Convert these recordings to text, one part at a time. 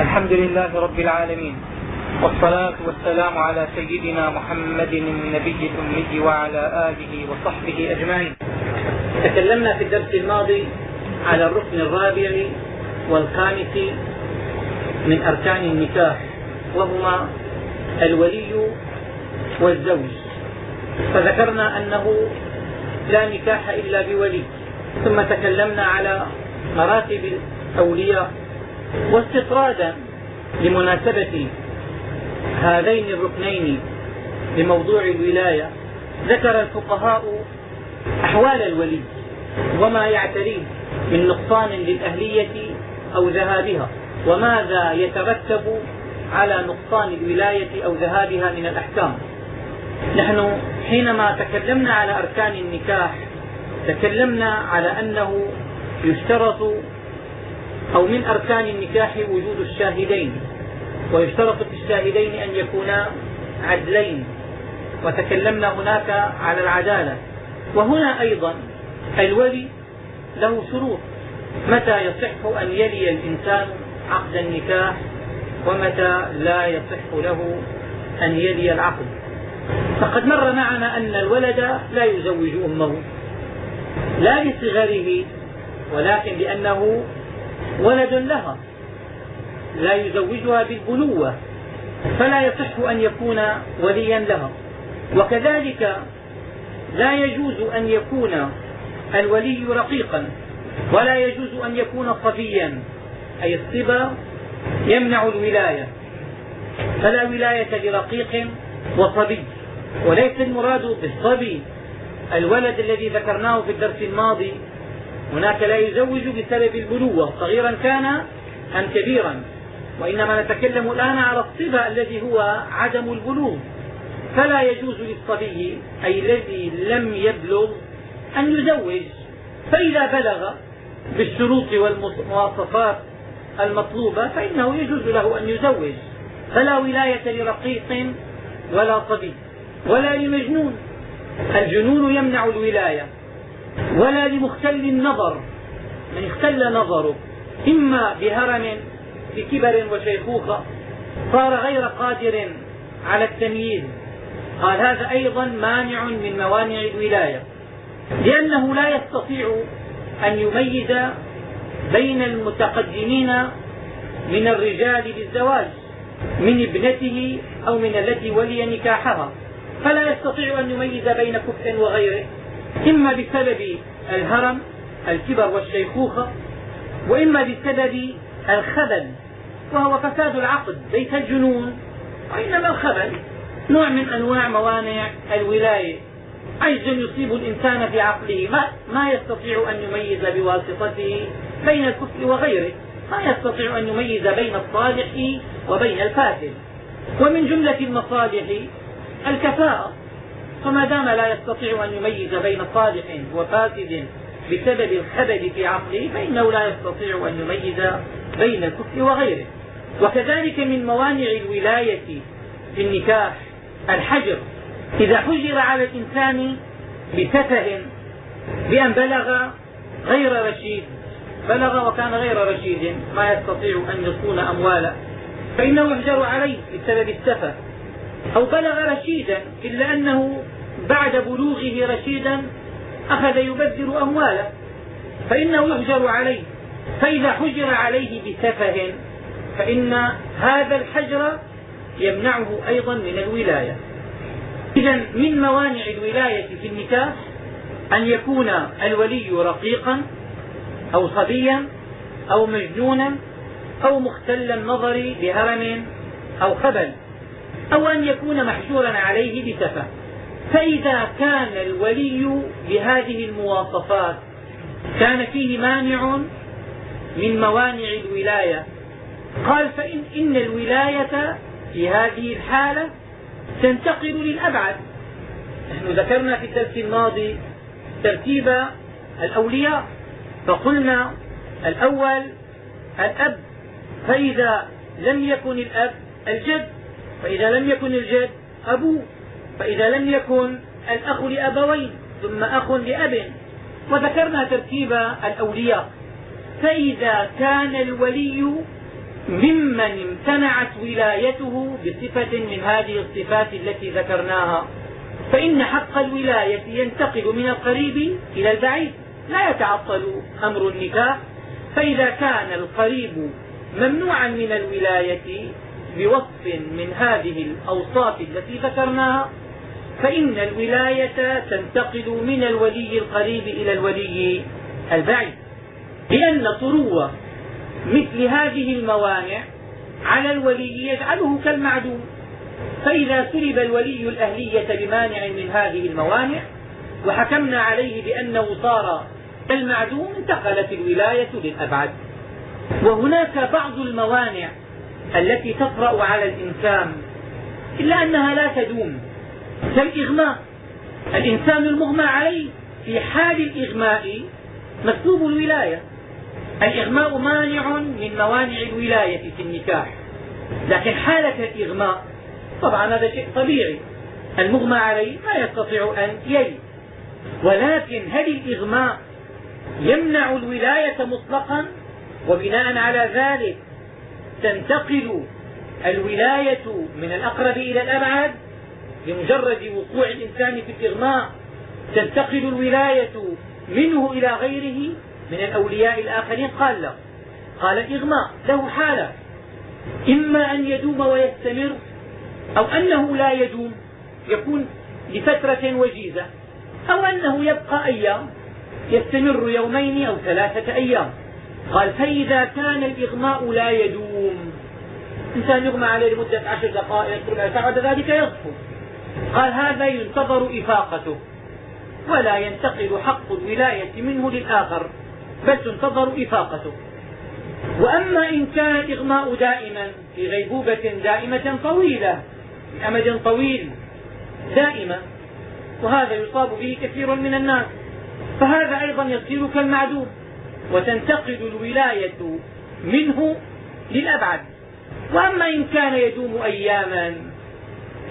الحمد لله رب العالمين. والصلاة والسلام على سيدنا محمد النبي الأمي وعلى آله وصحبه أجمعين. تكلمنا في الدرس الماضي على الركن الرابع والخامس من أركان النكاح وهما الولي والزوج. فذكرنا أنه لا نكاح إلا بولي ثم تكلمنا على مراتب الأولياء واستطرادا لمناسبة هذين الركنين لموضوع الولاية ذكر الفقهاء أحوال الولي وما يعتريه من نقصان للأهلية أو ذهابها وماذا يترتب على نقصان الولاية أو ذهابها من الأحكام. نحن حينما تكلمنا على أركان النكاح تكلمنا على أنه يشترط أو من أركان النكاح وجود الشاهدين ويشترط في الشاهدين أن يكونا عدلين وتكلمنا هناك على العدالة. وهنا أيضا الولي له شروط. متى يصح أن يلي الإنسان عقد النكاح؟ ومتى لا يصح له أن يلي العقد؟ فقد مر معنا أن الولد لا يزوج أمه لا لصغره ولكن لأنه ولد لها لا يزوجها بالبنوة فلا يصح أن يكون وليا لها. وكذلك لا يجوز أن يكون الولي رقيقا ولا يجوز أن يكون صبيا أي الصبا يمنع الولاية. فلا ولاية لرقيق وصبي وليس المراد بالصبي الولد الذي ذكرناه في الدرس الماضي هناك لا يزوج بسبب البلوة. صغيرا كان أم كبيرا. وإنما نتكلم الآن على الصبا الذي هو عدم البلوغ. فلا يجوز للصبي أي الذي لم يبلغ أن يزوج. فإذا بلغ بالشروط والمواصفات المطلوبة فإنه يجوز له أن يزوج. فلا ولاية لرقيق ولا صبي ولا لمجنون. الجنون يمنع الولاية. ولا لمختل النظر. من اختل نظره إما بهرم بكبر وشيخوخة صار غير قادر على التمييز. قال هذا أيضا مانع من موانع الولاية لأنه لا يستطيع أن يميز بين المتقدمين من الرجال بالزواج من ابنته أو من التي ولي نكاحها. فلا يستطيع أن يميز بين كفء وغيره. إما بسبب الهرم الكبر والشيخوخة وإما بسبب الخبل وهو فساد العقد ليس الجنون وإنما الخبل نوع من أنواع موانع الولاية. عجز يصيب الإنسان في عقله ما, ما يستطيع أن يميز بواسطته بين الكفر وغيره. ما يستطيع أن يميز بين الصالح وبين الفاسد. ومن جملة المصالح الكفاءة. فما دام لا يستطيع أن يميز بين صالح وفاسد بسبب الخبل في عقله فإنه لا يستطيع أن يميز بين الكفر وغيره. وكذلك من موانع الولاية في النكاح الحجر. إذا حجر على الإنسان بسفه بأن بلغ غير رشيد بلغ وكان غير رشيد ما يستطيع أن يصون أموالا فإنه يحجر عليه بسبب السفه. أو بلغ رشيدا إلا أنه بعد بلوغه رشيدا أخذ يبذر أمواله فإنه يحجر عليه فإذا حجر عليه بسفه فإن هذا الحجر يمنعه أيضا من الولاية. إذا من موانع الولاية في النكاح أن يكون الولي رقيقا أو صبيا أو مجنونا أو مختل النظر بهرم أو خبل أو أن يكون محجورا عليه بسفه. فإذا كان الولي بهذه المواصفات كان فيه مانع من موانع الولاية. قال فإن إن الولاية في هذه الحالة تنتقل للأبعد. نحن ذكرنا في الدرس الماضي ترتيب الأولياء فقلنا الأول الأب. فإذا لم يكن الأب الجد فإذا لم يكن الجد أبوه. فإذا لم يكن الأخ لأبوين ثم أخ لأب وذكرنا ترتيب الأولياء. فإذا كان الولي ممن امتنعت ولايته بصفة من هذه الصفات التي ذكرناها فإن حق الولاية ينتقل من القريب إلى البعيد لا يتعطل أمر النكاح. فإذا كان القريب ممنوعا من الولاية بوصف من هذه الأوصاف التي ذكرناها فإن الولاية تنتقل من الولي القريب إلى الولي البعيد. لأن طرو مثل هذه الموانع على الولي يجعله كالمعدوم. فإذا سلب الولي الأهلية بمانع من هذه الموانع وحكمنا عليه بأنه صار كالمعدوم انتقلت الولاية للأبعد. وهناك بعض الموانع التي تطرأ على الإنسان إلا أنها لا تدوم. كالإغماء. الإنسان المغمى عليه في حال الإغماء مسلوب الولاية. الإغماء مانع من موانع الولاية في النكاح. لكن حالة الإغماء طبعا هذا شيء طبيعي. المغمى عليه ما يستطيع أن يلي. ولكن هل الإغماء يمنع الولاية مطلقا؟ وبناء على ذلك تنتقل الولاية من الأقرب إلى الأبعد بمجرد وقوع الإنسان في الإغماء تنتقل الولاية منه إلى غيره من الأولياء الآخرين. قال لا قال الإغماء له حالة. إما أن يدوم ويستمر أو أنه لا يدوم يكون لفترة وجيزة أو أنه يبقى أيام يستمر يومين أو ثلاثة أيام. قال فإذا كان الإغماء لا يدوم إنسان يغمى عليه لمدة عشر دقائق ساعة بعد ذلك؟ يصفو قال هذا ينتظر إفاقته ولا ينتقل حق الولاية منه للآخر بل تنتظر إفاقته. وأما إن كان الإغماء دائما في غيبوبة دائمة طويلة أمد طويل دائما وهذا يصاب به كثير من الناس فهذا أيضا يصير كالمعدوم وتنتقل الولاية منه للأبعد. وأما إن كان يدوم أياما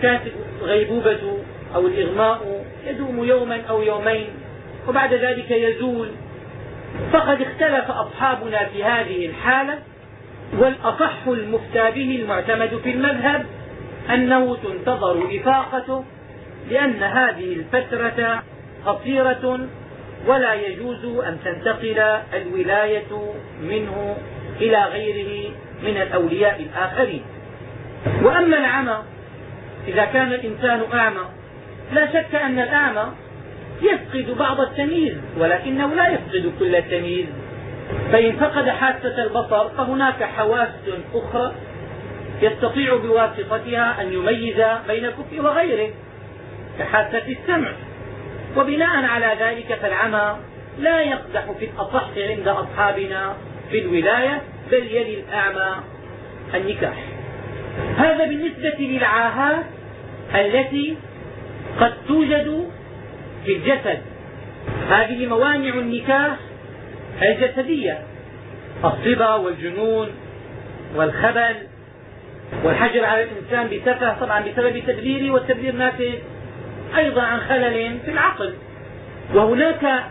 كانت الغيبوبة أو الإغماء يدوم يوما أو يومين وبعد ذلك يزول. فقد اختلف أصحابنا في هذه الحالة والأصح المفتى به المعتمد في المذهب أنه تنتظر إفاقته لأن هذه الفترة قصيرة ولا يجوز أن تنتقل الولاية منه إلى غيره من الأولياء الآخرين. وأما العمى إذا كان الإنسان أعمى لا شك أن الأعمى يفقد بعض التمييز ولكنه لا يفقد كل التمييز. فإن فقد حاسة البصر فهناك حواس أخرى يستطيع بواسطتها أن يميز بين الكفر وغيره كحاسة السمع. وبناء على ذلك فالعمى لا يقدح في الأصح عند أصحابنا في الولاية بل يلي الأعمى النكاح. هذا بالنسبة للعاهات التي قد توجد في الجسد. هذه موانع النكاح الجسدية. الصبا والجنون والخبل والحجر على الإنسان بسفه طبعا بسبب تدبيره والتدبير ناتج أيضا عن خلل في العقل. وهناك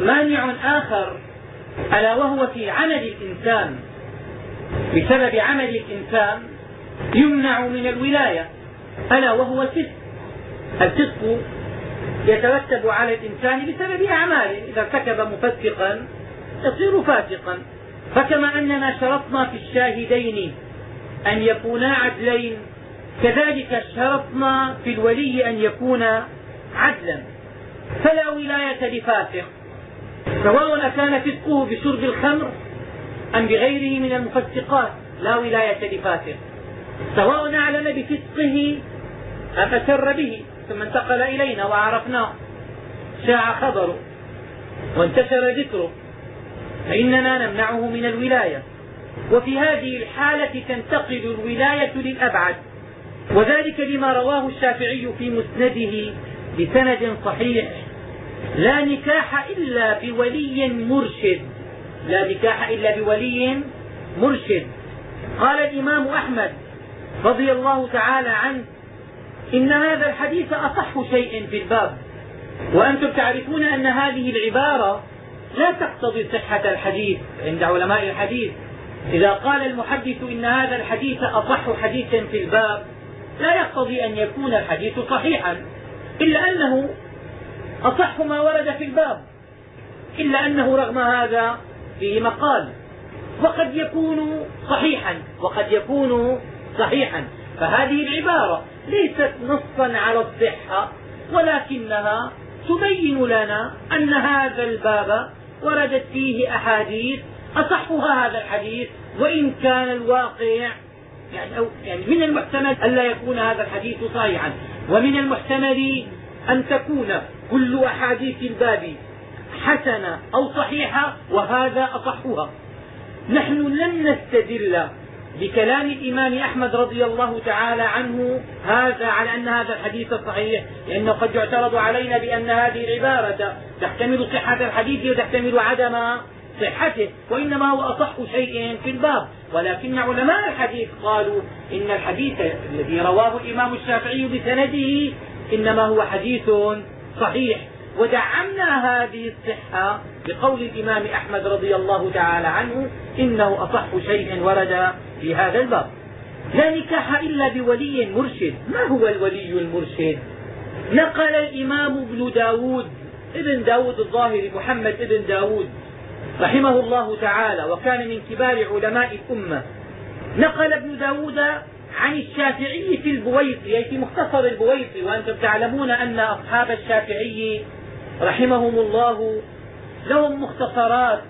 مانع آخر ألا وهو في عمل الإنسان. بسبب عمل الإنسان يمنع من الولاية ألا وهو الفسق. الفسق يترتب على الإنسان بسبب أعماله. إذا ارتكب مفسقا يصير فاسقا. فكما أننا شرطنا في الشاهدين أن يكونا عدلين كذلك اشترطنا في الولي أن يكون عدلا. فلا ولاية لفاسق. سواء أكان فسقه بشرب الخمر أم بغيره من المفسقات لا ولاية لفاسق. سواء أعلن بفسقه أم أسر به ثم انتقل إلينا وعرفناه. شاع خبره وانتشر ذكره فإننا نمنعه من الولاية. وفي هذه الحالة تنتقل الولاية للأبعد. وذلك لما رواه الشافعي في مسنده بسند صحيح. لا نكاح إلا بولي مرشد. لا نكاح إلا بولي مرشد. قال الإمام أحمد رضي الله تعالى عنه إن هذا الحديث أصح شيء في الباب. وأنتم تعرفون أن هذه العبارة لا تقتضي صحة الحديث عند علماء الحديث. إذا قال المحدث إن هذا الحديث أصح حديث في الباب لا يقتضي أن يكون الحديث صحيحا إلا أنه أصح ما ورد في الباب. إلا أنه رغم هذا فيه مقال. وقد يكون صحيحا وقد يكون صحيحا. فهذه العبارة ليست نصا على الصحة ولكنها تبين لنا أن هذا الباب وردت فيه أحاديث أصحها هذا الحديث وإن كان الواقع يعني, أو يعني من المحتمل ألا يكون هذا الحديث صحيحا. ومن المحتمل أن تكون كل أحاديث الباب حسنة أو صحيحة وهذا أصحها. نحن لم نستدل بكلام الإمام أحمد رضي الله تعالى عنه هذا على أن هذا الحديث صحيح لأنه قد يعترض علينا بأن هذه العبارة تحتمل صحة الحديث وتحتمل عدم صحته وإنما هو أصح شيء في الباب. ولكن علماء الحديث قالوا إن الحديث الذي رواه الإمام الشافعي بسنده إنما هو حديث صحيح. ودعمنا هذه الصحة بقول الإمام أحمد رضي الله تعالى عنه إنه أصح شيء ورد في هذا الباب. لا نكاح إلا بولي مرشد. ما هو الولي المرشد؟ نقل الإمام ابن داود ابن داود الظاهري محمد ابن داود رحمه الله تعالى وكان من كبار علماء الأمة. نقل ابن داود عن الشافعي في البويطي أي في مختصر البويطي وأنتم تعلمون أن أصحاب الشافعي رحمهم الله لهم مختصرات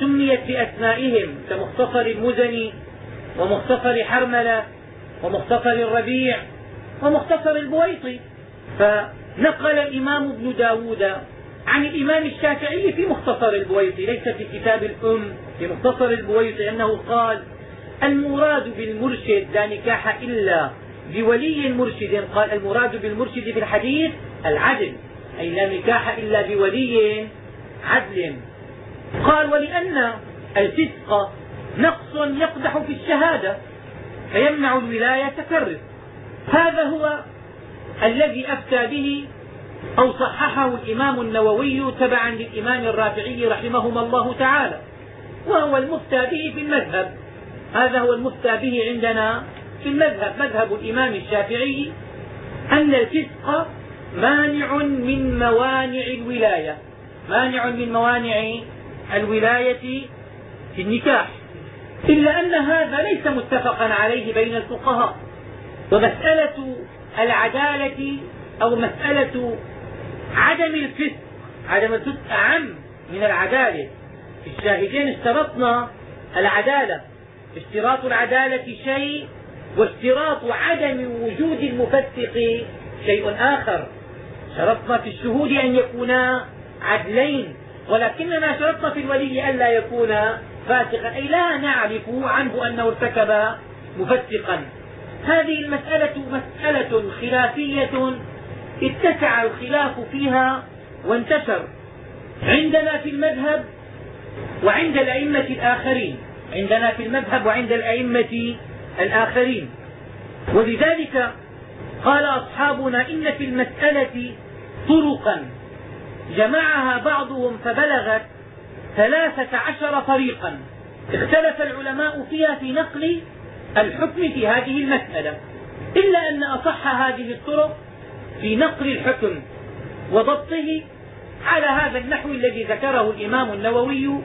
سميت بأسمائهم كمختصر المزني ومختصر حرملة ومختصر الربيع ومختصر البويطي. فنقل الإمام ابن داود عن الإمام الشافعي في مختصر البويطي ليس في كتاب الأم في مختصر البويطي أنه قال المراد بالمرشد لا نكاح إلا بولي مرشد. قال المراد بالمرشد في الحديث العدل. أي لا نكاح إلا بولي عدل. قال ولأن الفسق نقص يقدح في الشهادة فيمنع الولاية كالرزق هذا هو الذي أفتى به أو صححه الإمام النووي تبعا للإمام الرافعي رحمهما الله تعالى وهو المفتى به في المذهب. هذا هو المفتى به عندنا في المذهب مذهب الإمام الشافعي أن الفسق مانع من موانع الولاية. مانع من موانع الولاية في النكاح. إلا أن هذا ليس متفقا عليه بين الفقهاء. ومسألة العدالة أو مسألة عدم الفسق عدم الفسق أعم من العدالة. في الشاهدين اشترطنا العدالة. اشتراط العدالة شيء واشتراط عدم وجود المفسق شيء آخر. شرطنا في الشهود أن يكونا عدلين ولكننا شرطنا في الولي ألا يكون فاسقا. أي لا نعرف عنه أنه ارتكب مفسقا. هذه المسألة مسألة خلافية اتسع الخلاف فيها وانتشر. عندنا في المذهب وعند الأئمة الآخرين عندنا في المذهب وعند الأئمة الآخرين. ولذلك قال أصحابنا إن في المسألة طرقا. جمعها بعضهم فبلغت ثلاثة عشر طريقا. اختلف العلماء فيها في نقل الحكم في هذه المسألة. إلا أن أصح هذه الطرق في نقل الحكم وضبطه على هذا النحو الذي ذكره الإمام النووي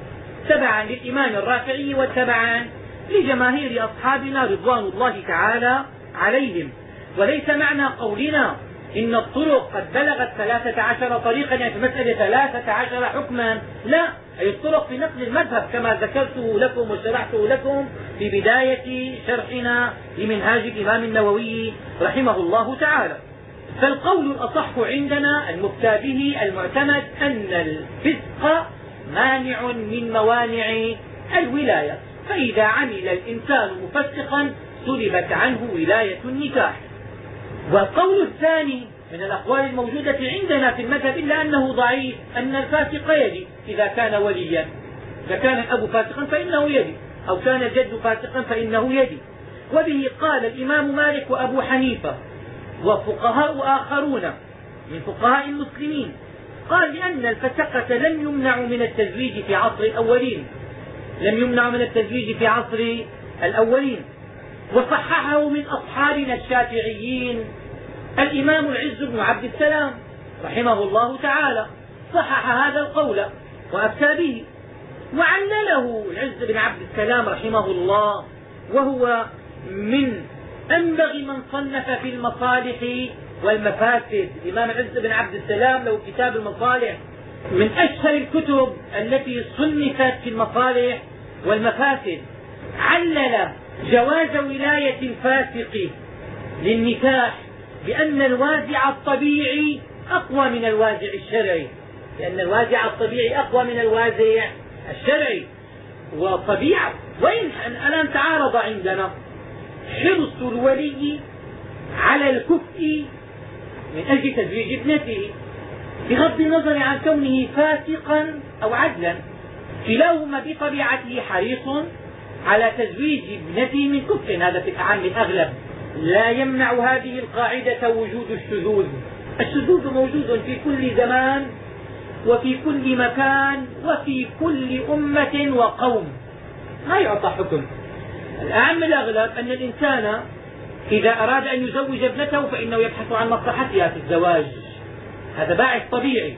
تبعا للإمام الرافعي وتبعا لجماهير أصحابنا رضوان الله تعالى عليهم. وليس معنى قولنا إن الطرق قد بلغت ثلاثة عشر طريقا يعني في مسألة ثلاثة عشر حكما. لا أي الطرق في نقل المذهب كما ذكرته لكم وشرحته لكم في بداية شرحنا لمنهاج الإمام النووي رحمه الله تعالى. فالقول الأصح عندنا المفتى به المعتمد أن الفسق مانع من موانع الولاية. فإذا عمل الإنسان مفسقا سلبت عنه ولاية النكاح. والقول الثاني من الأقوال الموجودة عندنا في المذهب إلا أنه ضعيف أن الفاسق يجي إذا كان وليا. إذا كان الأب فاسقا فإنه يجي أو كان الجد فاسقا فإنه يجي وبه قال الإمام مالك وأبو حنيفة وفقهاء آخرون من فقهاء المسلمين. قال لأن الفسقة لم يمنعوا من التزويج في عصر الأولين. لم يمنعوا من التزويج في عصر الأولين. وصححه من أصحابنا الشافعيين. الإمام العز بن عبد السلام رحمه الله تعالى صحح هذا القول وأفتى به. وعلله العز بن عبد السلام رحمه الله وهو من أنبغ من صنف في المصالح والمفاسد. الإمام العز بن عبد السلام له كتاب المصالح من أشهر الكتب التي صنفت في المصالح والمفاسد. علل جواز ولاية الفاسق للنكاح بأن الوازع الطبيعي أقوى من الوازع الشرعي. لأن الوازع الطبيعي أقوى من الوازع الشرعي. وطبيعة وإن الآن تعارض عندنا. حرص الولي على الكفء من أجل تزويج ابنته. بغض النظر عن كونه فاسقا أو عدلا كلاهما بطبيعته حريص على تزويج ابنته من كفء هذا في الأعم الأغلب. لا يمنع هذه القاعدة وجود الشذوذ. الشذوذ موجود في كل زمان وفي كل مكان وفي كل أمة وقوم. ما يعطى حكم. الأعم الأغلب أن الإنسان إذا أراد أن يزوج ابنته فإنه يبحث عن مصلحتها في الزواج. هذا باعث طبيعي.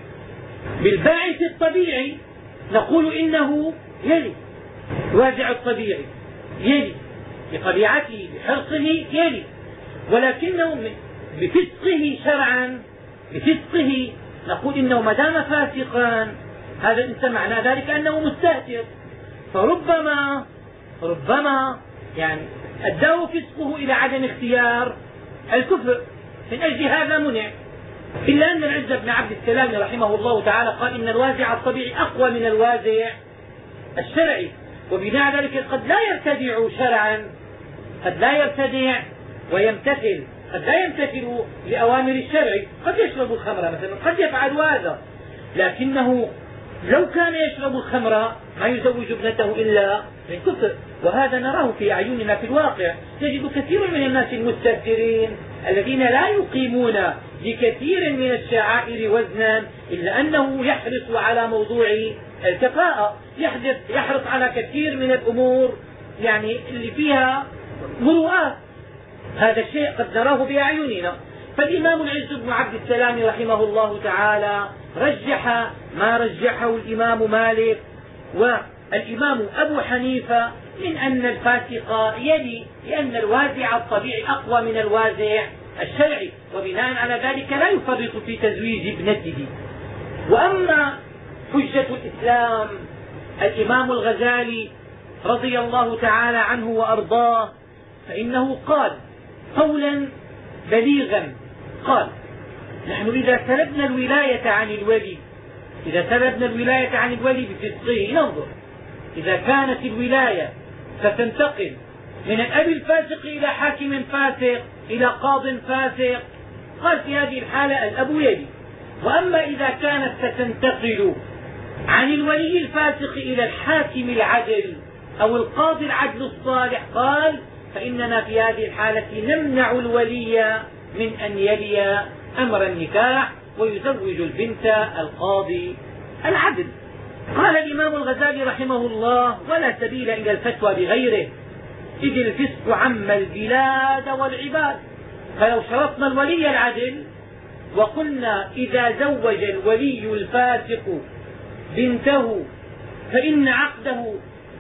بالباعث الطبيعي نقول إنه يلي. الوازع الطبيعي. يلي بطبيعته بحرصه يلي. ولكنه بفسقه شرعا بفسقه نقول إنه ما دام فاسقا هذا الانسان معنى ذلك أنه مستهتر. فربما ربما يعني أداه فسقه إلى عدم اختيار الكفر. من أجل هذا منع. إلا أن العز بن عبد السلام رحمه الله تعالى قال إن الوازع الطبيعي أقوى من الوازع الشرعي. وبناء ذلك قد لا يرتدع شرعا قد لا يرتدع ويمتثل قد لا يمتثل لأوامر الشرع. قد يشرب الخمر مثلا قد يفعل هذا لكنه لو كان يشرب الخمر ما يزوج ابنته إلا من كفر. وهذا نراه في أعيننا في الواقع. تجد كثير من الناس المستهترين الذين لا يقيمون لكثير من الشعائر وزنا إلا أنه يحرص على موضوع الكفاءة يحرص على كثير من الأمور يعني اللي فيها مروءات. هذا الشيء قد نراه بأعيننا. فالإمام العز بن عبد السلام رحمه الله تعالى رجح ما رجحه الإمام مالك والإمام أبو حنيفة من أن الفاسق يلي لأن الوازع الطبيعي أقوى من الوازع. الشرعي وبناء على ذلك لا يفرط في تزويج ابنته. وأما حجة الإسلام الإمام الغزالي رضي الله تعالى عنه وأرضاه فإنه قال قولا بليغا قال نحن إذا سلبنا الولاية عن الولي إذا سلبنا الولاية عن الولي بفسقه ننظر. إذا كانت الولاية ستنتقل من الأب الفاسق إلى حاكم فاسق إلى قاض فاسق. قال في هذه الحالة الأب يلي وأما إذا كانت ستنتقل عن الولي الفاسق إلى الحاكم العدل أو القاضي العدل الصالح قال فإننا في هذه الحالة نمنع الولي من أن يلي أمر النكاح ويزوج البنت القاضي العدل. قال الإمام الغزالي رحمه الله ولا سبيل إلى الفتوى بغيره إذ الفسق عم البلاد والعباد. فلو شرطنا الولي العدل وقلنا إذا زوج الولي الفاسق بنته فإن عقده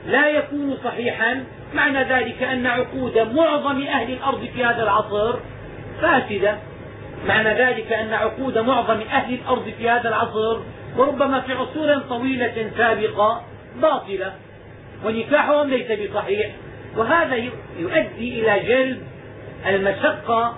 لا يكون صحيحا. معنى ذلك أن عقود معظم أهل الأرض في هذا العصر فاسدة. معنى ذلك أن عقود معظم أهل الأرض في هذا العصر وربما في عصور طويلة سابقة باطلة. ونكاحهم ليس بصحيح. وهذا يؤدي إلى جلب المشقة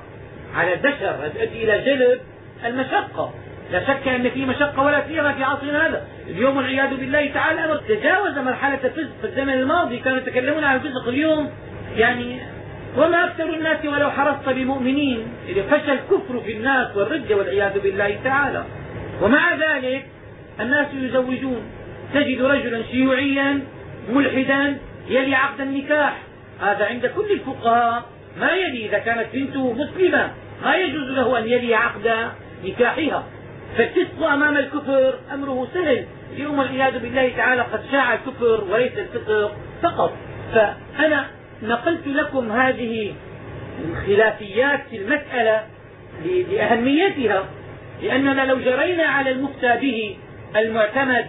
على البشر يؤدي إلى جلب المشقة. لا شك أن في مشقة ولا سيما في عصرنا هذا. اليوم والعياذ بالله تعالى تجاوز مرحلة الفسق في الزمن الماضي. كانوا يتكلمون عن الفسق اليوم. يعني وما أكثر الناس ولو حرصت بمؤمنين إذا فشى الكفر في الناس والرد والعياذ بالله تعالى. ومع ذلك الناس يزوجون. تجد رجلا شيوعيا ملحدا يلي عقد النكاح. هذا عند كل الفقهاء. ما يلي إذا كانت بنته مسلمة ما يجوز له أن يلي عقد نكاحها. فالفسق أمام الكفر أمره سهل. اليوم والعياذ بالله تعالى قد شاع الكفر وليس الفقر فقط. فأنا نقلت لكم هذه الخلافيات في المسألة لأهميتها. لأننا لو جرينا على المفتى به المعتمد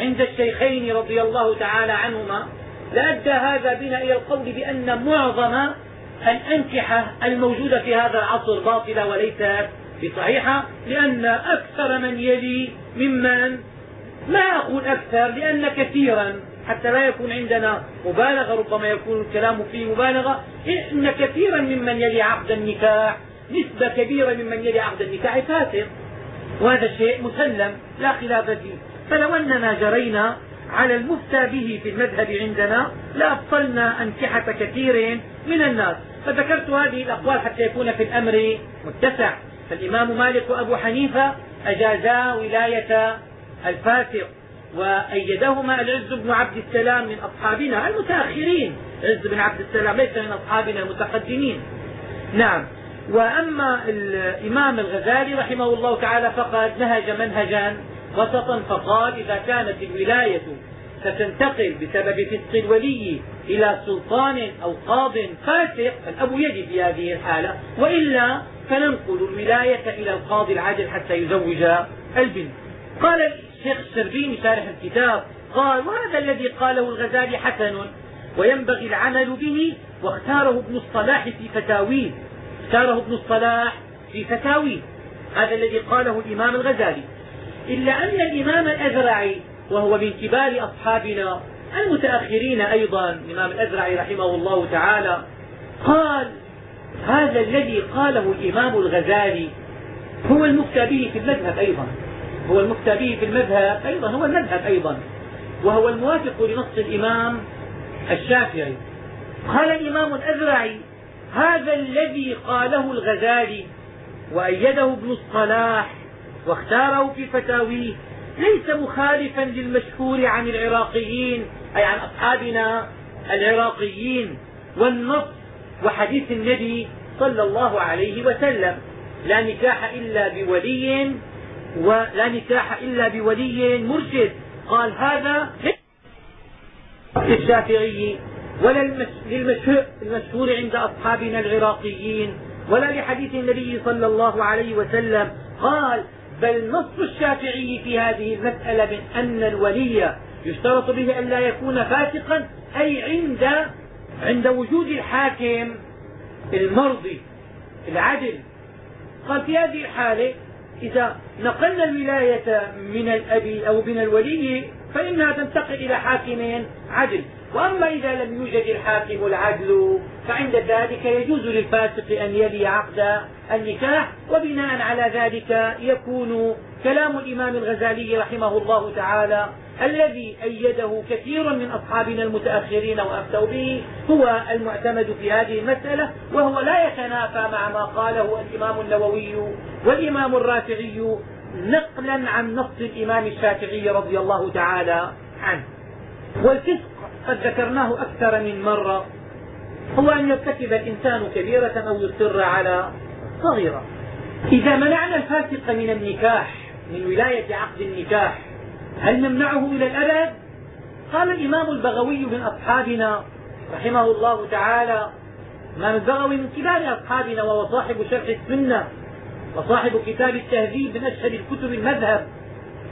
عند الشيخين رضي الله تعالى عنهما لادى هذا بنا إلى القول بأن معظم الأنكحة الموجودة في هذا العصر باطلة وليست بصحيحة لأن أكثر من يلي ممن ما أقول أكثر لأن كثيرا حتى لا يكون عندنا مبالغة ربما يكون الكلام فيه مبالغة. إن كثيرا ممن يلي عقد النكاح نسبة كبيرة ممن يلي عقد النكاح فاسق. وهذا شيء مسلم لا خلاف فيه. فلو أننا جرينا على المفتى به في المذهب عندنا لأبطلنا أنكحة كثير من الناس. فذكرت هذه الأقوال حتى يكون في الأمر متسع. فالإمام مالك وأبو حنيفة أجازا ولاية الفاسق وأيدهما العز بن عبد السلام من أصحابنا المتأخرين. العز بن عبد السلام ليس من أصحابنا المتقدمين. نعم. وأما الإمام الغزالي رحمه الله تعالى فقد نهج منهجا وسطا فقال إذا كانت الولاية ستنتقل بسبب فسق الولي إلى سلطان أو قاض فاسق فالأب يجب في هذه الحالة. وإلا فننقل الولاية إلى القاضي العادل حتى يزوج البنت. قال الشيخ الشربيني شارح الكتاب قال وهذا الذي قاله الغزالي حسن وينبغي العمل به واختاره ابن الصلاح في فتاويه اختاره ابن الصلاح في فتاويه هذا الذي قاله الإمام الغزالي. إلا أن الإمام الأزرعي وهو من كبار أصحابنا المتأخرين أيضا الإمام الأزرعي رحمه الله تعالى قال هذا الذي قاله الإمام الغزالي هو المفتى به في المذهب أيضا هو المفتى به في المذهب أيضا هو المذهب أيضا وهو الموافق لنص الإمام الشافعي. قال الإمام الأزرعي هذا الذي قاله الغزالي وأيده ابن الصلاح واختاره في فتاويه ليس مخالفا للمشهور عن العراقيين أي عن أصحابنا العراقيين والنص وحديث النبي صلى الله عليه وسلم. لا نكاح إلا بولي ولا نكاح إلا بولي مرشد. قال هذا للشافعي ولا للمشهور عند أصحابنا العراقيين ولا لحديث النبي صلى الله عليه وسلم. قال بل نص الشافعي في هذه المسألة من أن الولي يشترط به أن لا يكون فاسقا أي عند عند وجود الحاكم المرضي العدل. قال في هذه الحالة إذا نقلنا الولاية من الأب أو من الولي فإنها تنتقل إلى حاكم عدل. وأما إذا لم يوجد الحاكم العدل فعند ذلك يجوز للفاسق أن يلي عقد النكاح وبناء على ذلك يكون كلام الإمام الغزالي رحمه الله تعالى الذي أيده كثير من أصحابنا المتأخرين وأفتوا به هو المعتمد في هذه المسألة وهو لا يتنافى مع ما قاله الإمام النووي والإمام الرافعي نقلا عن نص الإمام الشافعي رضي الله تعالى عنه. والفسق قد ذكرناه أكثر من مرة هو أن يرتكب الإنسان كبيرة أو يصر على صغيرة. إذا منعنا الفاسق من النكاح من ولاية عقد النكاح هل نمنعه إلى الأبد؟ قال الإمام البغوي من أصحابنا رحمه الله تعالى الإمام البغوي من كبار أصحابنا وهو صاحب شرح السنة وصاحب كتاب التهذيب من أشهر الكتب المذهب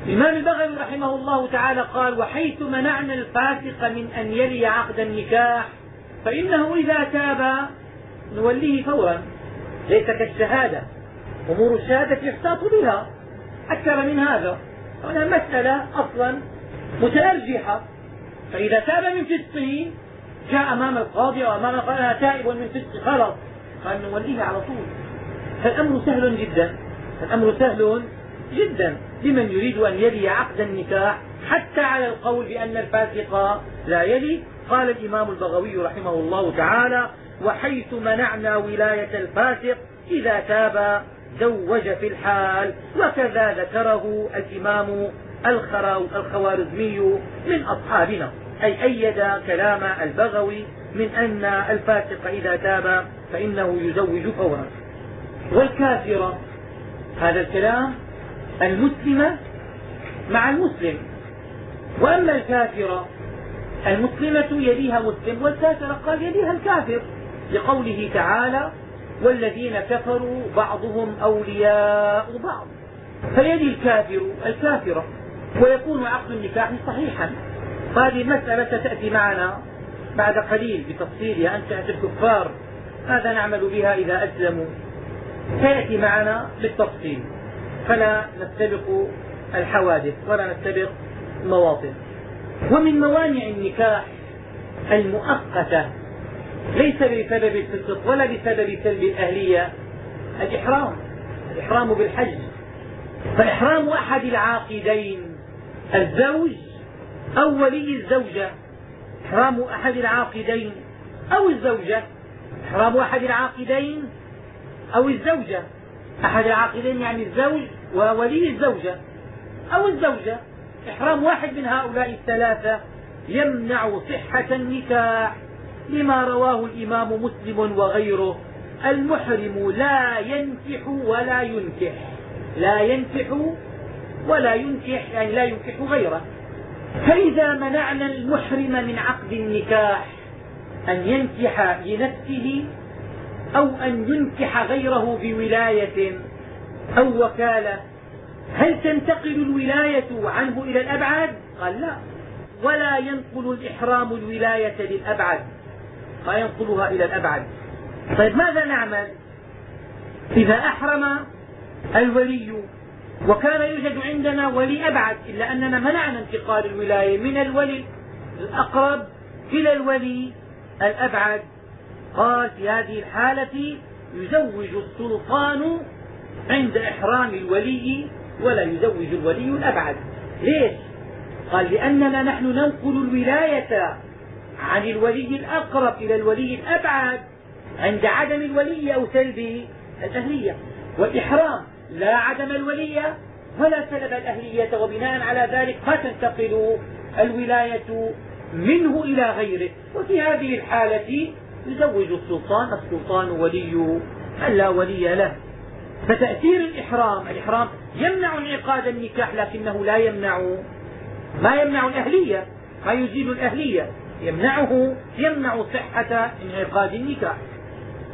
الإمام البغوي رحمه الله تعالى قال وحيث منعنا الفاسق من أن يلي عقد النكاح فإنه إذا تاب نوليه فورا. ليس كالشهادة أمور الشهادة يحتاط بها أكثر من هذا. هنا المسألة أصلا متأرجحة. فإذا تاب من فسقه جاء أمام القاضي أو أمام قال أنا تائب من فسق خلص قال نوليه على طول. فالأمر سهل جدا. الأمر سهل جدا. لمن يريد أن يلي عقد النكاح حتى على القول بأن الفاسق لا يلي. قال الإمام البغوي رحمه الله تعالى وحيث منعنا ولاية الفاسق إذا تاب زوج في الحال وكذا ذكره الإمام الخوارزمي من أصحابنا. أي أيد كلام البغوي من أن الفاسق إذا تاب فإنه يزوج فورا. والكافر هذا الكلام المسلمة مع المسلم. وأما الكافرة المسلمة يليها مسلم والكافرة قال يليها الكافر لقوله تعالى والذين كفروا بعضهم أولياء بعض. فيلي الكافر الكافرة ويكون عقد النكاح صحيحا. هذه المسألة ستأتي معنا بعد قليل بتفصيلها أنشأة الكفار. ماذا نعمل بها إذا أسلموا؟ سيأتي معنا بالتفصيل. فلا نستبق الحوادث ولا نستبق المواطن ومن موانع النكاح المؤقتة ليس بسبب الفسق ولا بسبب سلب الأهلية الإحرام الإحرام بالحج. فإحرام أحد العاقدين الزوج أو ولي الزوجة. إحرام أحد العاقدين أو الزوجة. إحرام أحد العاقدين أو الزوجة. أحد العاقدين يعني الزوج وولي الزوجة أو الزوجة. إحرام واحد من هؤلاء الثلاثة يمنع صحة النكاح لما رواه الإمام مسلم وغيره. المحرم لا ينكح ولا ينكح لا ينكح ولا ينكح يعني لا ينكح غيره. فإذا منعنا المحرم من عقد النكاح أن ينكح لنفسه أو أن ينكح غيره بولاية أو وكالة هل تنتقل الولاية عنه إلى الأبعد قال لا. ولا ينقل الإحرام الولاية للأبعد ما ينقلها إلى الأبعد. طيب ماذا نعمل؟ إذا أحرم الولي وكان يوجد عندنا ولي أبعد إلا أننا منعنا انتقال الولاية من الولي الأقرب إلى الولي الأبعد. قال في هذه الحالة يزوج السلطان عند إحرام الولي ولا يزوج الولي الأبعد. ليش؟ قال لأننا نحن ننقل الولاية عن الولي الأقرب إلى الولي الأبعد عند عدم الولي أو سلب الأهلية. والإحرام لا عدم الولي ولا سلب الأهلية وبناء على ذلك ما تنتقل الولاية منه إلى غيره. وفي هذه الحالة يزوج السلطان السلطان ولي من لا ولي له. فتأثير الإحرام الإحرام يمنع انعقاد النكاح لكنه لا يمنع ما يمنع الأهلية ما يزيل الأهلية يمنعه يمنع صحة انعقاد النكاح.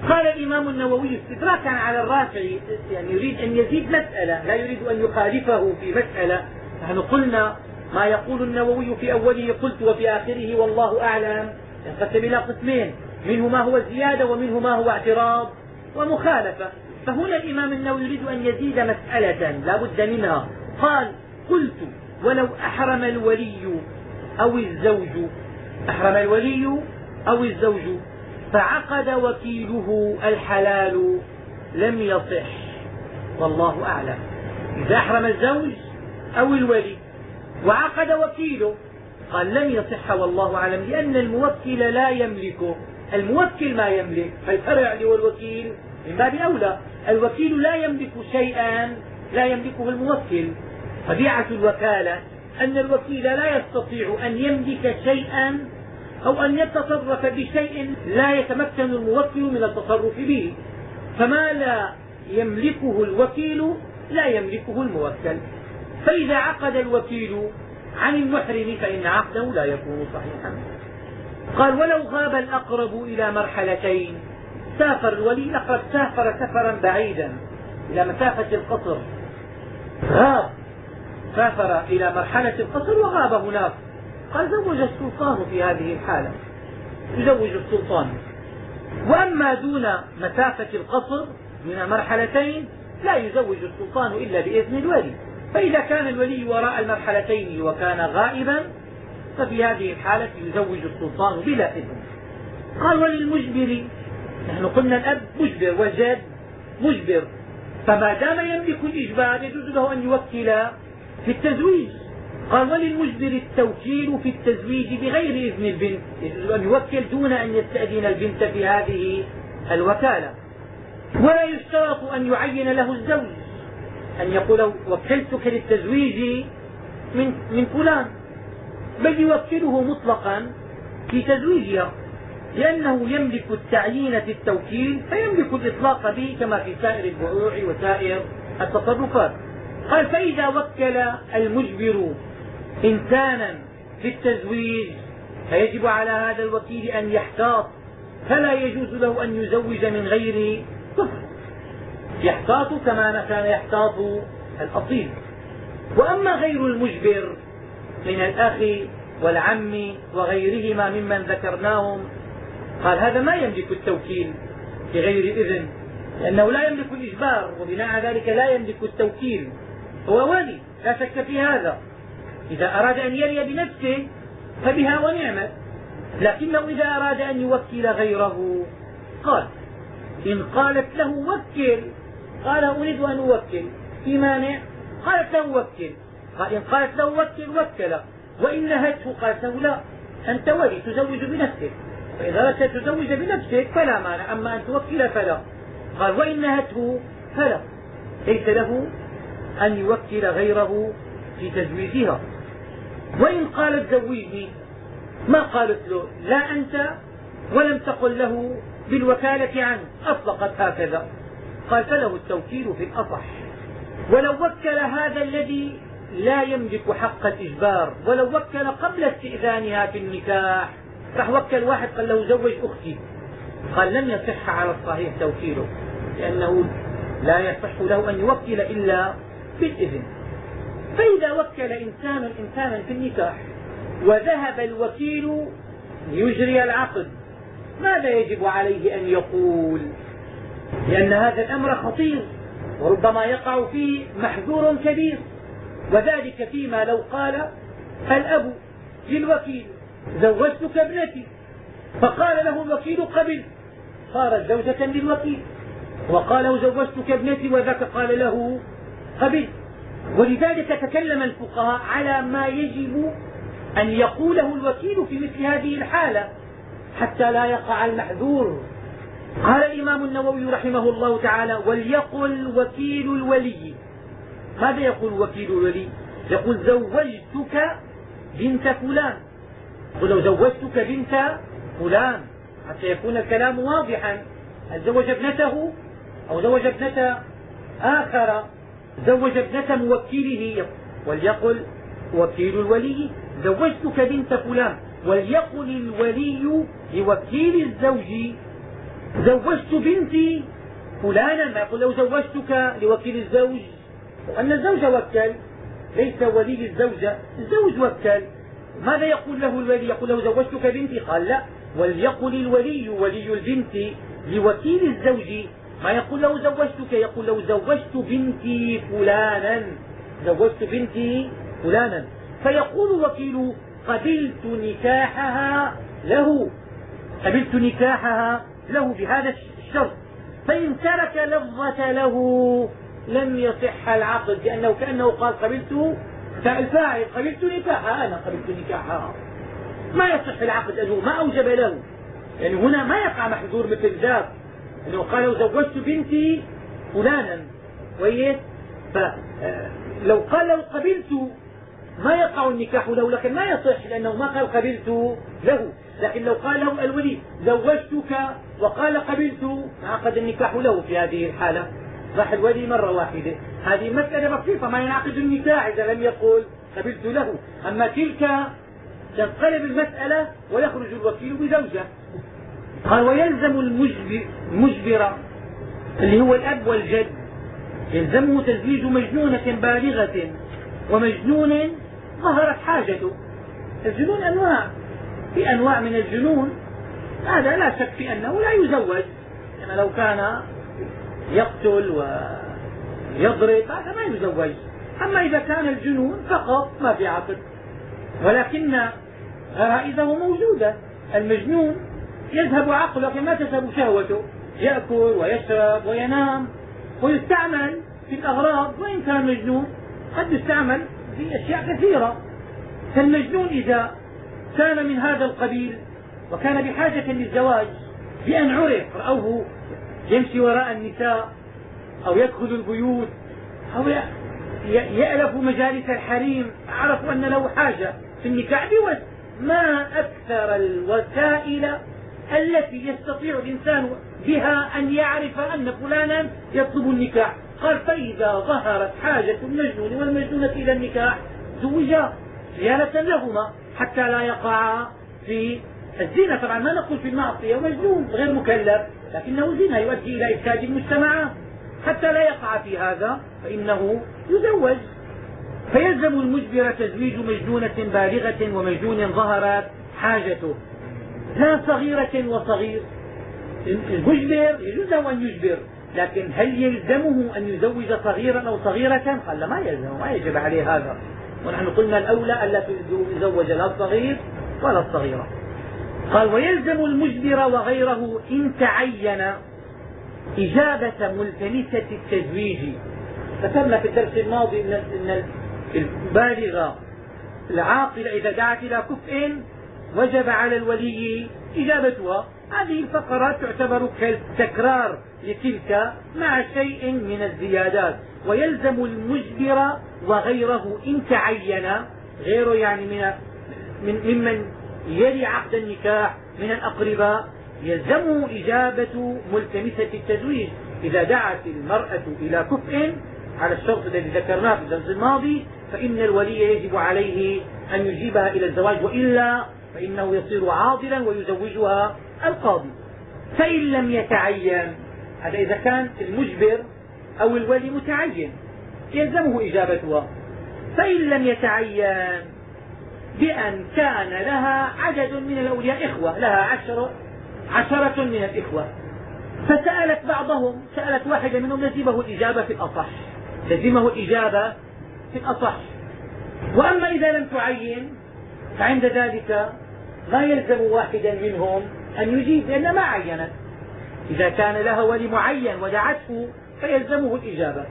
قال الإمام النووي استدراكا على الرافعي يعني يريد أن يزيد مسألة لا يريد أن يخالفه في مسألة. نحن قلنا ما يقول النووي في أوله قلت وفي آخره والله أعلم. ينقسم إلى قسمين منه ما هو زيادة ومنه ما هو اعتراض ومخالفة. فهنا الإمام النووي يريد أن يزيد مسألة لا بد منها. قال قلت ولو أحرم الولي أو الزوج أحرم الولي أو الزوج فعقد وكيله الحلال لم يصح. والله أعلم. إذا أحرم الزوج أو الولي وعقد وكيله قال لم يصح والله أعلم لأن الموكل لا يملكه. الموكل ما يملك فالفرع هو الوكيل. من باب أولى. الوكيل لا يملك شيئا لا يملكه الموكل. طبيعة الوكالة أن الوكيل لا يستطيع أن يملك شيئا أو أن يتصرف بشيء لا يتمكن الموكل من التصرف به. فما لا يملكه الوكيل لا يملكه الموكل. فإذا عقد الوكيل عن المحرم فإن عقده لا يكون صحيحا. قال ولو غاب الأقرب إلى مرحلتين سافر الولي الأقرب سافر سفرا بعيدا إلى مسافة القصر. غاب. سافر إلى مرحلة القصر وغاب هناك. قال زوج السلطان في هذه الحالة. يزوج السلطان. وأما دون مسافة القصر من المرحلتين لا يزوج السلطان إلا بإذن الولي. فإذا كان الولي وراء المرحلتين وكان غائبا ففي هذه الحالة يزوج السلطان بلا إذن. قال وللمجبر نحن قلنا الأب مجبر والجد مجبر. فما دام يملك الإجبار يجوز له أن يوكل في التزويج. قال وللمجبر التوكيل في التزويج بغير إذن البنت. يجوز أن يوكل دون أن يستأذن البنت في هذه الوكالة. ولا يشترط أن يعين له الزوج. أن يقول وكلتك للتزويج من, من فلان. بل يوكله مطلقا في تزويجها. لأنه يملك التعيين في التوكيل فيملك الإطلاق به كما في سائر البيوع وسائر التصرفات. قال فإذا وكل المجبر إنسانا في التزويج فيجب على هذا الوكيل أن يحتاط. فلا يجوز له أن يزوج من غير كفر يحتاط كما كان يحتاط الأصيل. وأما غير المجبر من الأخ والعم وغيرهما ممن ذكرناهم قال هذا ما يملك التوكيل بغير إذن لأنه لا يملك الإجبار وبناء على ذلك لا يملك التوكيل. هو ولي لا شك في هذا. إذا أراد أن يلي بنفسه فبها ونعمت لكنه إذا أراد أن يوكل غيره قال إن قالت له وكل قال أريد أن أوكل. في مانع؟ قالت له وكل. قال إن قالت له وكل وكل. وإن نهته؟ قالت له لا. أنت ولي تزوج بنفسك. فإذا أردت تزوج بنفسك فلا مانع أما أن توكل فلا. قال وإن نهته فلا. ليس له أن يوكل غيره في تزويجها. وإن قالت زوجني ما قالت له؟ لا أنت ولم تقل له بالوكالة عنه أطلقت هكذا. قال فله التوكيل في الأصح. ولو وكل هذا الذي لا يملك حق الإجبار ولو وكل قبل استئذانها في النكاح راح وكل واحد قال له زوج أختي. قال لم يصح على الصحيح توكيله لأنه لا يصح له أن يوكل إلا بالإذن. فإذا وكل إنسان إنسانا في النكاح وذهب الوكيل ليجري العقد ماذا يجب عليه أن يقول؟ لأن هذا الأمر خطير وربما يقع فيه محذور كبير. وذلك فيما لو قال الأب للوكيل. زوجتك ابنتي. فقال له الوكيل قبل. صارت زوجة للوكيل. وقال زوجتك ابنتي وذاك قال له قبل. ولذلك تكلم الفقهاء على ما يجب أن يقوله الوكيل في مثل هذه الحالة حتى لا يقع المحذور. قال الإمام النووي رحمه الله تعالى وليقل وكيل الولي. ماذا يقول وكيل الولي؟ يقول زوجتك بنت فلان. قل لو زوجتك بنت فلان حتى يكون الكلام واضحا. هل زوج ابنته أو زوج ابنة آخر؟ زوج ابنة موكله وليقل وكيل الولي زوجتك بنت فلان وليقل الولي لوكيل الزوج. زوجت بنتي فلانا ما يقول لو زوجتك لوكيل الزوج. وأن الزوج وكل ليس ولي الزوجة الزوج وكل. ماذا يقول له الولي؟ يقول له زوجتك بنتي؟ قال لا. وليقل الولي ولي البنت لوكيل الزوج. ما يقول له زوجتك؟ يقول له زوجت بنتي فلانا. زوجت بنتي فلانا. فيقول الوكيل قبلت نكاحها له. قبلت نكاحها له بهذا الشرط. فإن ترك لفظة له لم يصح العقد لأنه كأنه قال قبلت الفاعل قبلت نكاحها. أنا قبلت نكاحها. ما يصح العقد أنه ما أوجب له. يعني هنا ما يقع محذور مثل ذاك. أنه قال زوجت بنتي فلانا. كويس؟ فلو قال لو قبلت ما يقع النكاح له لكن ما يصح لأنه ما قال قبلت له. لكن لو قال له الولي زوجتك وقال قبلت عقد النكاح له في هذه الحالة. راح الولي مرة واحدة. هذه مسألة بسيطة ما ينعقد النكاح إذا لم يقل قبلت له. أما تلك تنقلب المسألة ويخرج الوكيل بزوجة. قال ويلزم المجبر اللي هو الأب والجد. يلزمه تزويج مجنونة بالغة ومجنون ظهرت حاجته. الجنون أنواع في أنواع من الجنون. هذا لا شك في أنه لا يزوج. يعني لو كان يقتل ويضرب هذا ما يزوج أما إذا كان الجنون فقط ما في عقد ولكن غرائزه موجودة. المجنون يذهب عقله لكن ما تذهب شهوته. يأكل ويشرب وينام ويستعمل في الأغراض. وإن كان مجنون قد يستعمل في أشياء كثيرة. فالمجنون إذا كان من هذا القبيل وكان بحاجة للزواج بأن عرف رأوه يمشي وراء النساء. أو يدخل البيوت أو يألف مجالس الحريم. عرفوا أن له حاجة في النكاح بوجه ما أكثر الوسائل التي يستطيع الإنسان بها أن يعرف أن فلانا يطلب النكاح؟ قال فإذا ظهرت حاجة المجنون والمجنونة إلى النكاح زوجا صيانة لهما حتى لا يقع في الزنا. طبعا ما نقول في المعصية ومجنون غير مكلف لكنه زنا يؤدي إلى إفساد المجتمعات حتى لا يقع في هذا فإنه يزوج. فيلزم المجبر تزويج مجنونة بالغة ومجنون ظهرت حاجته. لا صغيرة وصغير. المجبر يجوز أن يجبر لكن هل يلزمه أن يزوج صغيرا أو صغيرة؟ قال ما يلزمه ما يجب عليه هذا. ونحن قلنا الأولى ألا يزوج لا الصغير ولا الصغيرة قال ويلزم المجبر وغيره إن تعين. إجابة ملتمسة التزويج. ذكرنا في الدرس الماضي أن البالغة العاقلة إذا دعت إلى كفء وجب على الولي إجابتها. هذه الفقرات تعتبر كالتكرار لتلك مع شيء من الزيادات ويلزم المجبر وغيره إن تعين. غيره يعني من ممن يلي عقد النكاح من الأقرباء يلزمه إجابة ملتمسة التزويج. إذا دعت المرأة إلى كفء على الشرط الذي ذكرناه في الدرس الماضي فإن الولي يجب عليه أن يجيبها إلى الزواج وإلا فإنه يصير عاضلا ويزوجها القاضي. فإن لم يتعين هذا إذا كان المجبر أو الولي متعين يلزمه إجابتها. فإن لم يتعين بأن كان لها عدد من الأولياء إخوة لها عشر عشرة من الإخوة. فسألت بعضهم سألت واحدة منهم لزمه الإجابة في الأصح. لزمه الإجابة في الأصح. وأما إذا لم تعين فعند ذلك لا يلزم واحدا منهم أن يجيب لأن ما عينت. إذا كان لها ولي معين ودعته فيلزمه الإجابة.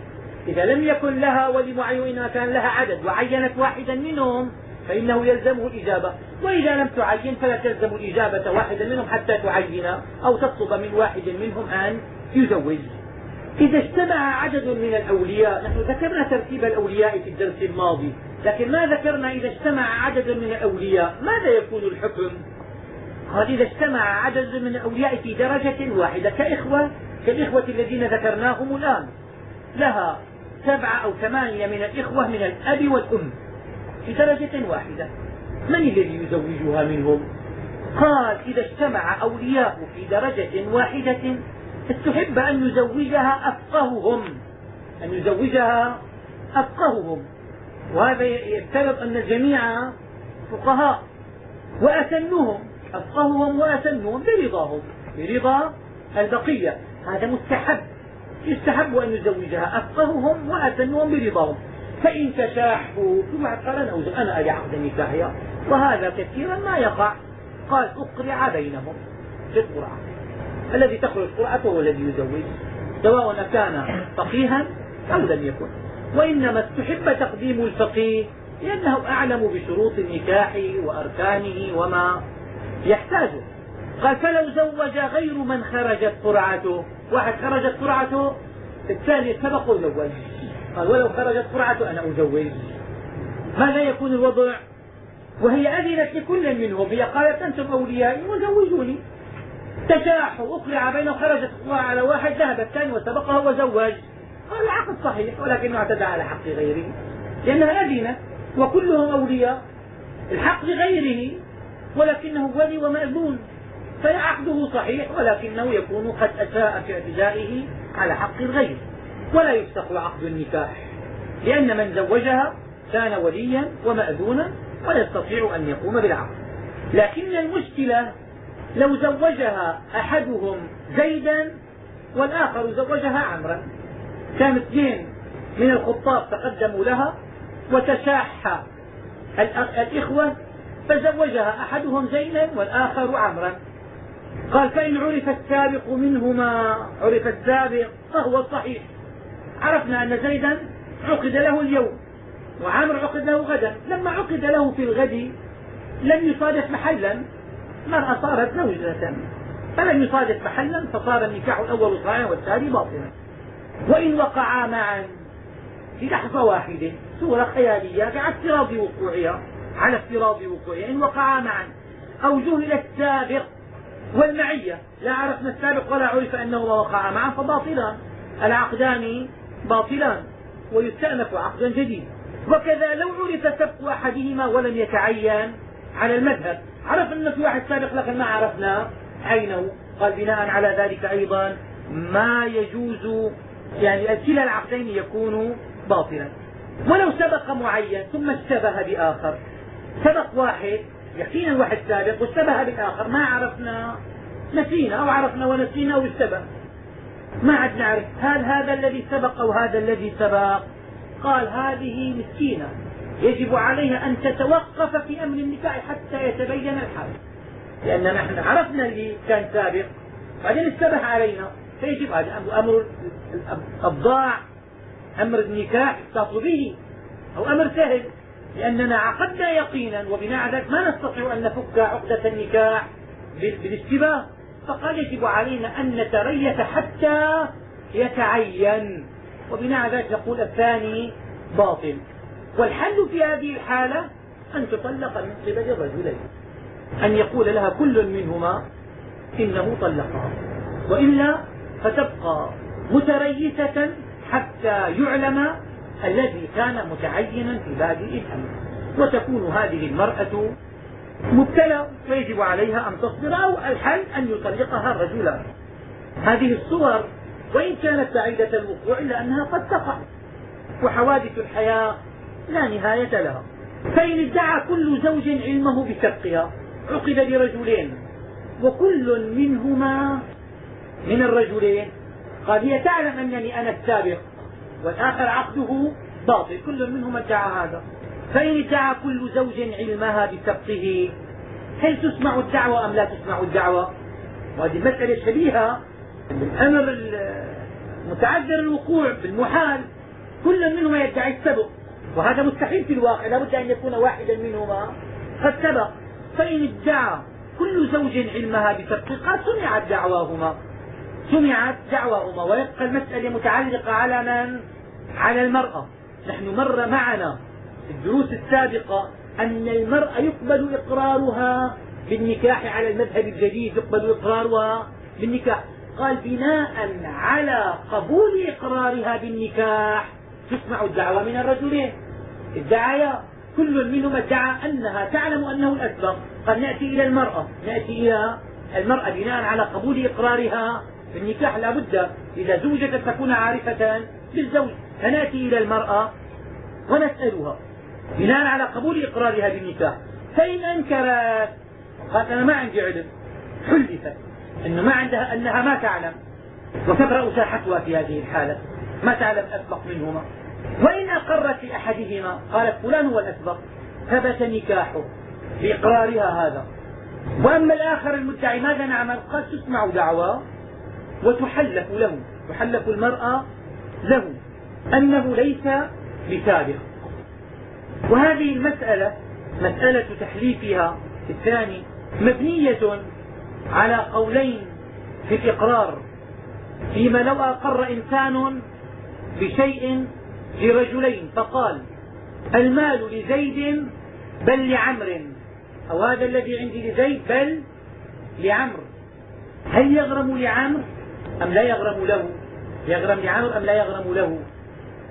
إذا لم يكن لها ولي معين وإنما كان لها عدد وعينت واحدا منهم فإنه يلزمه الإجابة. وإذا لم تعين فلا تلزم الإجابة واحدا منهم حتى تعين أو تطلب من واحد منهم أن يزوج. إذا اجتمع عدد من الأولياء نحن ذكرنا ترتيب الأولياء في الدرس الماضي. لكن ما ذكرنا إذا اجتمع عدد من الأولياء ماذا يكون الحكم؟ قال إذا اجتمع عدد من الأولياء في درجة واحدة كإخوة كالإخوة الذين ذكرناهم الآن. لها سبعة أو ثمانية من الإخوة من الأب والأم. في درجة واحدة. من الذي يزوجها منهم؟ قال إذا اجتمع أولياء في درجة واحدة استحب أن يزوجها أفقههم. أن يزوجها أفقههم. وهذا يفترض أن الجميع فقهاء وأسنهم أفقههم وأسنهم برضاهم برضا البقية. هذا مستحب. يستحب أن يزوجها أفقههم وأسنهم برضاهم. فإن تشاحوا ثم قال أنا أنا أري عقد نكاحها وهذا كثيرا ما يقع. قال أقرع بينهم في القرعة الذي تخرج قرعته هو الذي يزوج. سواء كان فقيها أو لم يكن. وإنما استحب تقديم الفقيه لأنه أعلم بشروط النكاح وأركانه وما يحتاجه. قال فلو زوج غير من خرجت قرعته. واحد خرجت قرعته الثاني سبق وزوج قال ولو خرجت قرعته أنا أزوج. ماذا يكون الوضع؟ وهي أذنت لكل منهم هي قالت أنتم أوليائي وزوجوني. تشاحوا أقلع بينهم خرجت قرعة على واحد ذهب الثاني وسبقه وزوج. قال العقد صحيح ولكنه اعتدى على حق غيره لأنها أذنت وكلهم أولياء. الحق لغيره ولكنه ولي ومأذون فعقده صحيح ولكنه يكون قد أساء في اعتدائه على حق الغير ولا يفسخ عقد النكاح لأن من زوجها كان وليا ومأذونا ويستطيع أن يقوم بالعقد. لكن المشكلة لو زوجها أحدهم زيدا والآخر زوجها عمرا. كان اثنين من الخطاب تقدموا لها وتشاح الإخوة فزوجها أحدهم زيدا والآخر عمرا. قال فإن عرف السابق منهما عرف السابق فهو الصحيح عرفنا أن زيدا عقد له اليوم وعامر عقد له غدا. لما عقد له في الغد لم يصادف محلا المرأة صارت زوجة. فلم يصادف محلا فصار النكاح الأول صحيحا والثاني باطلا. وإن وقعا معا في لحظة واحدة صورة خيالية على افتراض وقوعها على افتراض وقوعها. إن وقعا معا أو جهل السابق والمعية. لا عرفنا السابق ولا عرف أنهما وقعا معا فباطلان العقدان باطلان ويستأنف عقدا جديد وكذا لو عرف سبق أحدهما ولم يتعين على المذهب عرف أن في واحد سابق لكن ما عرفنا عينه. قال بناء على ذلك أيضا ما يجوز يعني كلا العقدين يكون باطلا. ولو سبق معين ثم اشتبه بآخر. سبق واحد يقينا واحد سابق واشتبه بالآخر ما عرفنا نسينا أو عرفنا ونسينا واشتبه ما عاد نعرف هل هذا الذي سبق أو هذا الذي سبق؟ قال هذه مسكينة. يجب عليها أن تتوقف في أمر النكاح حتى يتبين الحال. لأن نحن عرفنا اللي كان سابق بعدين اشتبه علينا. فيجب هذا أمر الضاع أمر النكاح احتاط به أو أمر سهل. لأننا عقدنا يقينا وبناء على ذلك ما نستطيع أن نفك عقدة النكاح بالاشتباه. فقال يجب علينا أن نتريث حتى يتعين. وبناء على ذلك نقول الثاني باطل. والحل في هذه الحالة أن تطلق من قبل الرجلين أن يقول لها كل منهما إنه طلقها. وإلا فتبقى متريثة حتى يعلم الذي كان متعينا في بادئ الأمر. وتكون هذه المرأة مبتلى ويجب عليها أن تصبر أو الحل أن يطلقها الرجلان هذه الصور وإن كانت بعيدة الوقوع إلا أنها قد تقع. وحوادث الحياة لا نهاية لها. فإن ادعى كل زوج علمه بسبقها عقد برجلين وكل منهما من الرجلين. قال هي تعلم أنني أنا السابق والآخر عقده باطل. كل منهما ادعى هذا. فإن ادعى كل زوج علمها بسبقه هل تسمع الدعوة أم لا تسمع الدعوة؟ وهذه مسألة شبيهة بالأمر متعذر الوقوع بالمحال كل منهما يدعي السبق وهذا مستحيل في الواقع لا بد أن يكون واحدا منهما قد سبق. فإن ادعى كل زوج علمها بسبقه قد سمعت دعواهما. سمعت دعواهما ويبقى المسألة متعلقة على من؟ على المرأة. نحن مر معنا الدروس السابقة أن المرأة يقبل إقرارها بالنكاح على المذهب الجديد يقبل إقرارها بالنكاح. قال بناء على قبول إقرارها بالنكاح تسمع الدعوة من الرجلين. ادعيا كل منهما ادعى أنها تعلم أنه الأسبق. قد نأتي إلى المرأة. نأتي إلى المرأة بناء على قبول إقرارها بالنكاح. لا بد إذا زوجت تكون عارفة بالزوج. فنأتي إلى المرأة ونسألها. بناء على قبول إقرارها بالنكاح فإن أنكرت قالت أنا ما عندي علم. حلفت. أنه ما عندها أنها ما تعلم. وتبرأ ساحتها في هذه الحالة. ما تعلم أسبق منهما. وإن أقرت في أحدهما قالت فلان هو الأسبق. ثبت نكاحه. بإقرارها هذا. وأما الآخر المدعي ماذا نعمل؟ قال تسمع دعوى وتحلف له. تحلف المرأة له. أنه ليس بسابق. وهذه المسألة مسألة تحليفها الثاني مبنية على قولين في الإقرار فيما لو أقر إنسان بشيء لرجلين فقال المال لزيد بل لعمر. أو هذا الذي عندي لزيد بل لعمر. هل يغرم لعمر أم لا يغرم له؟ يغرم لعمر أم لا يغرم له؟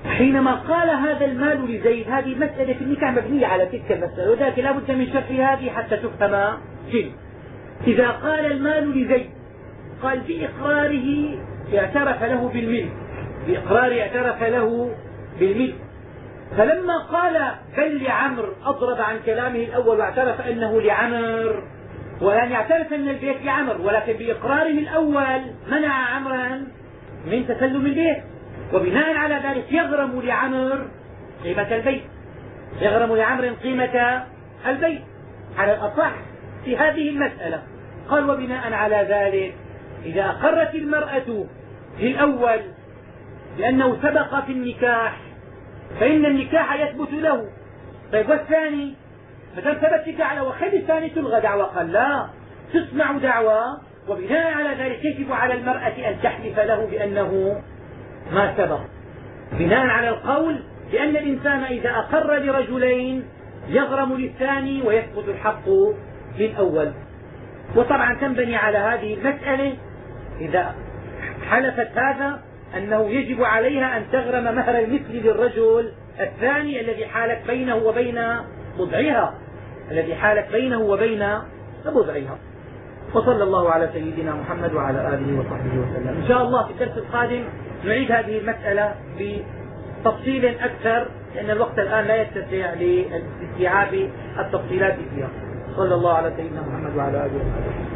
حينما قال هذا المال لزيد هذه مسألة في النكاح مبنية على تلك المسألة وذلك لا بد من شرح هذه حتى تفهم جل إذا قال المال لزيد قال بإقراره اعترف له بالملك. بإقراره اعترف له بالملك. فلما قال بل لعمر أضرب عن كلامه الأول واعترف أنه لعمر. ولن يعترف أن البيت لعمر ولكن بإقراره الأول منع عمرا من تسلم البيت. وبناء على ذلك يغرم لعمر قيمة البيت. يغرم لعمر قيمة البيت. على الأصح في هذه المسألة قال وبناء على ذلك إذا أقرت المرأة في الأول بأنه سبق في النكاح فإن النكاح يثبت له. طيب والثاني؟ ما دام ثبت نكاح له وخلي الثاني تلغى دعوى قال لا تسمع دعوى وبناء على ذلك يجب على المرأة أن تحلف له بأنه ما سبق. بناء على القول بأن الإنسان إذا أقر لرجلين يغرم للثاني ويثبت الحق للأول وطبعا تنبني على هذه المسألة إذا حلفت هذا أنه يجب عليها أن تغرم مهر المثل للرجل الثاني الذي حالت بينه وبين بضعها الذي حالت بينه وبين بضعها وصلى الله على سيدنا محمد وعلى آله وصحبه وسلم. إن شاء الله في الدرس القادم نعيد هذه المسألة بتفصيل أكثر لأن الوقت الآن لا يتسع لاستيعاب التفصيلات فيها. صلى الله على سيدنا محمد وعلى آله وصحبه.